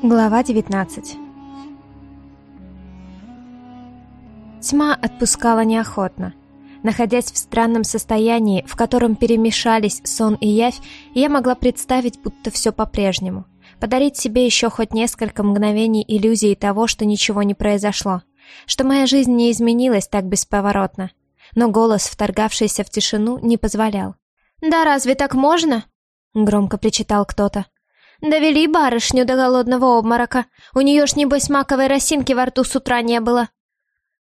Глава 19 Тьма отпускала неохотно. Находясь в странном состоянии, в котором перемешались сон и явь, я могла представить, будто все по-прежнему. Подарить себе еще хоть несколько мгновений иллюзии того, что ничего не произошло. Что моя жизнь не изменилась так бесповоротно. Но голос, вторгавшийся в тишину, не позволял. «Да разве так можно?» — громко причитал кто-то. Довели барышню до голодного обморока. У нее ж, небось, маковой росинки во рту с утра не было.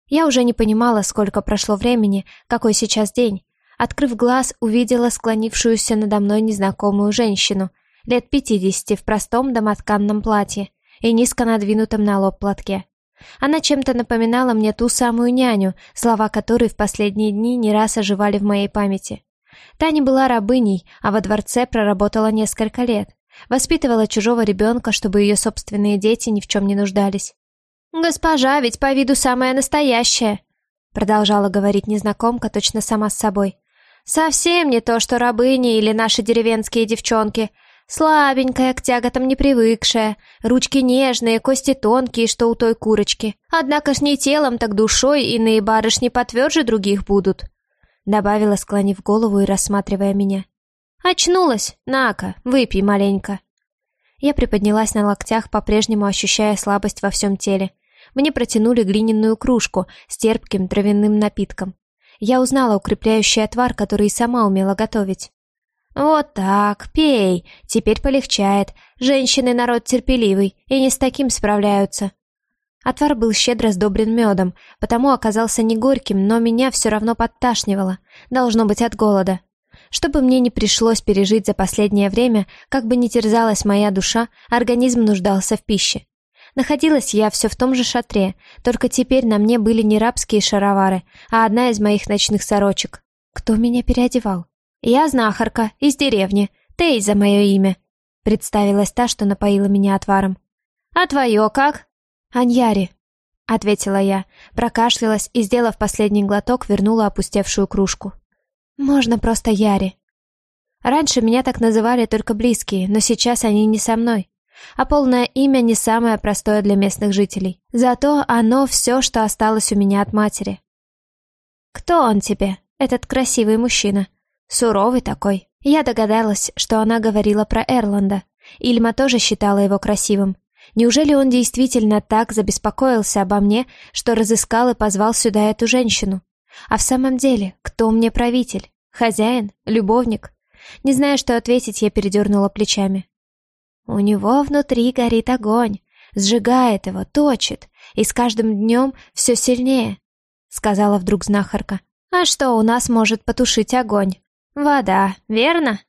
Я уже не понимала, сколько прошло времени, какой сейчас день. Открыв глаз, увидела склонившуюся надо мной незнакомую женщину, лет пятидесяти в простом домотканном платье и низко надвинутом на лоб платке. Она чем-то напоминала мне ту самую няню, слова которой в последние дни не раз оживали в моей памяти. Таня была рабыней, а во дворце проработала несколько лет. Воспитывала чужого ребенка, чтобы ее собственные дети ни в чем не нуждались. «Госпожа ведь по виду самая настоящая», продолжала говорить незнакомка точно сама с собой. «Совсем не то, что рабыни или наши деревенские девчонки. Слабенькая, к тяготам не привыкшая, ручки нежные, кости тонкие, что у той курочки. Однако ж не телом, так душой иные барышни потверже других будут», добавила, склонив голову и рассматривая меня. «Очнулась! На-ка, выпей маленько!» Я приподнялась на локтях, по-прежнему ощущая слабость во всем теле. Мне протянули глиняную кружку с терпким травяным напитком. Я узнала укрепляющий отвар, который и сама умела готовить. «Вот так, пей, теперь полегчает. Женщины народ терпеливый, и не с таким справляются». Отвар был щедро сдобрен медом, потому оказался не горьким, но меня все равно подташнивало. Должно быть от голода. Чтобы мне не пришлось пережить за последнее время, как бы ни терзалась моя душа, организм нуждался в пище. Находилась я все в том же шатре, только теперь на мне были не рабские шаровары, а одна из моих ночных сорочек. Кто меня переодевал? Я знахарка, из деревни, Тей за мое имя. Представилась та, что напоила меня отваром. А твое как? Аньяри, ответила я, прокашлялась и, сделав последний глоток, вернула опустевшую кружку. Можно просто Яри. Раньше меня так называли только близкие, но сейчас они не со мной. А полное имя не самое простое для местных жителей. Зато оно все, что осталось у меня от матери. Кто он тебе, этот красивый мужчина? Суровый такой. Я догадалась, что она говорила про Эрланда. Ильма тоже считала его красивым. Неужели он действительно так забеспокоился обо мне, что разыскал и позвал сюда эту женщину? А в самом деле, кто мне правитель? Хозяин? Любовник? Не зная, что ответить, я передернула плечами. У него внутри горит огонь, сжигает его, точит, и с каждым днем все сильнее, сказала вдруг знахарка. А что у нас может потушить огонь? Вода, верно?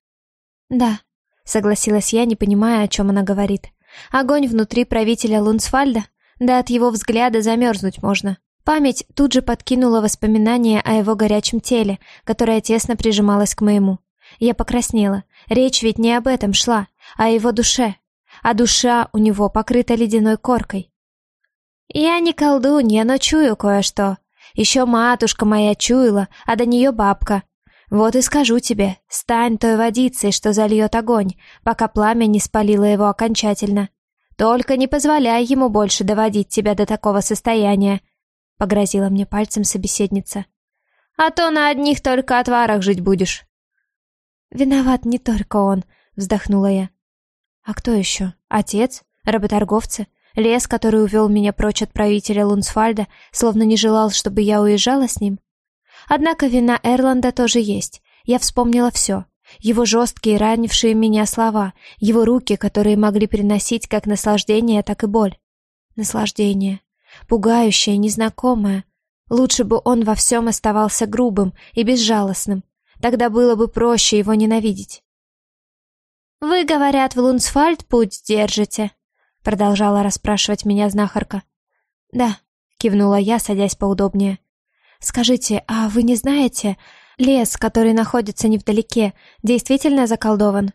Да, согласилась я, не понимая, о чем она говорит. Огонь внутри правителя Лунсфальда? Да от его взгляда замерзнуть можно. Память тут же подкинула воспоминания о его горячем теле, которое тесно прижималось к моему. Я покраснела. Речь ведь не об этом шла, а о его душе. А душа у него покрыта ледяной коркой. Я не колдунья, но чую кое-что. Еще матушка моя чуяла, а до нее бабка. Вот и скажу тебе, стань той водицей, что зальет огонь, пока пламя не спалило его окончательно. Только не позволяй ему больше доводить тебя до такого состояния, — погрозила мне пальцем собеседница. «А то на одних только отварах жить будешь». «Виноват не только он», — вздохнула я. «А кто еще? Отец? Работорговцы? Лес, который увел меня прочь от правителя Лунсфальда, словно не желал, чтобы я уезжала с ним? Однако вина Эрланда тоже есть. Я вспомнила все. Его жесткие, ранившие меня слова, его руки, которые могли приносить как наслаждение, так и боль. Наслаждение пугающее, незнакомое. Лучше бы он во всем оставался грубым и безжалостным. Тогда было бы проще его ненавидеть. «Вы, говорят, в Лунсфальд путь держите?» Продолжала расспрашивать меня знахарка. «Да», — кивнула я, садясь поудобнее. «Скажите, а вы не знаете, лес, который находится невдалеке, действительно заколдован?»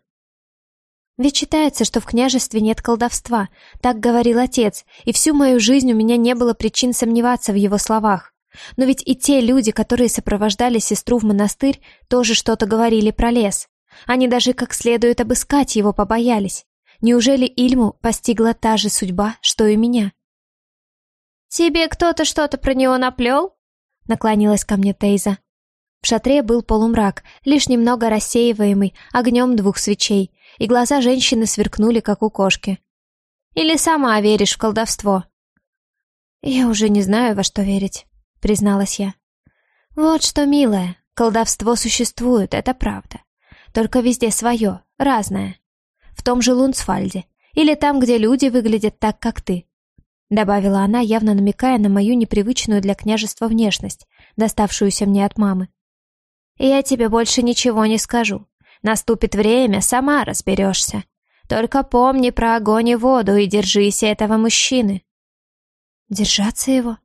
Ведь считается, что в княжестве нет колдовства, так говорил отец, и всю мою жизнь у меня не было причин сомневаться в его словах. Но ведь и те люди, которые сопровождали сестру в монастырь, тоже что-то говорили про лес. Они даже как следует обыскать его побоялись. Неужели Ильму постигла та же судьба, что и меня? «Тебе кто-то что-то про него наплел?» Наклонилась ко мне Тейза. В шатре был полумрак, лишь немного рассеиваемый огнем двух свечей, и глаза женщины сверкнули, как у кошки. «Или сама веришь в колдовство?» «Я уже не знаю, во что верить», — призналась я. «Вот что, милая, колдовство существует, это правда. Только везде свое, разное. В том же Лунсфальде. Или там, где люди выглядят так, как ты. Добавила она, явно намекая на мою непривычную для княжества внешность, доставшуюся мне от мамы. «Я тебе больше ничего не скажу. Наступит время, сама разберешься. Только помни про огонь и воду и держись этого мужчины». «Держаться его?»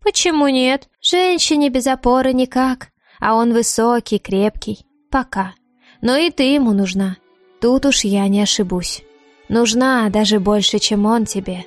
«Почему нет? Женщине без опоры никак. А он высокий, крепкий. Пока. Но и ты ему нужна. Тут уж я не ошибусь. Нужна даже больше, чем он тебе».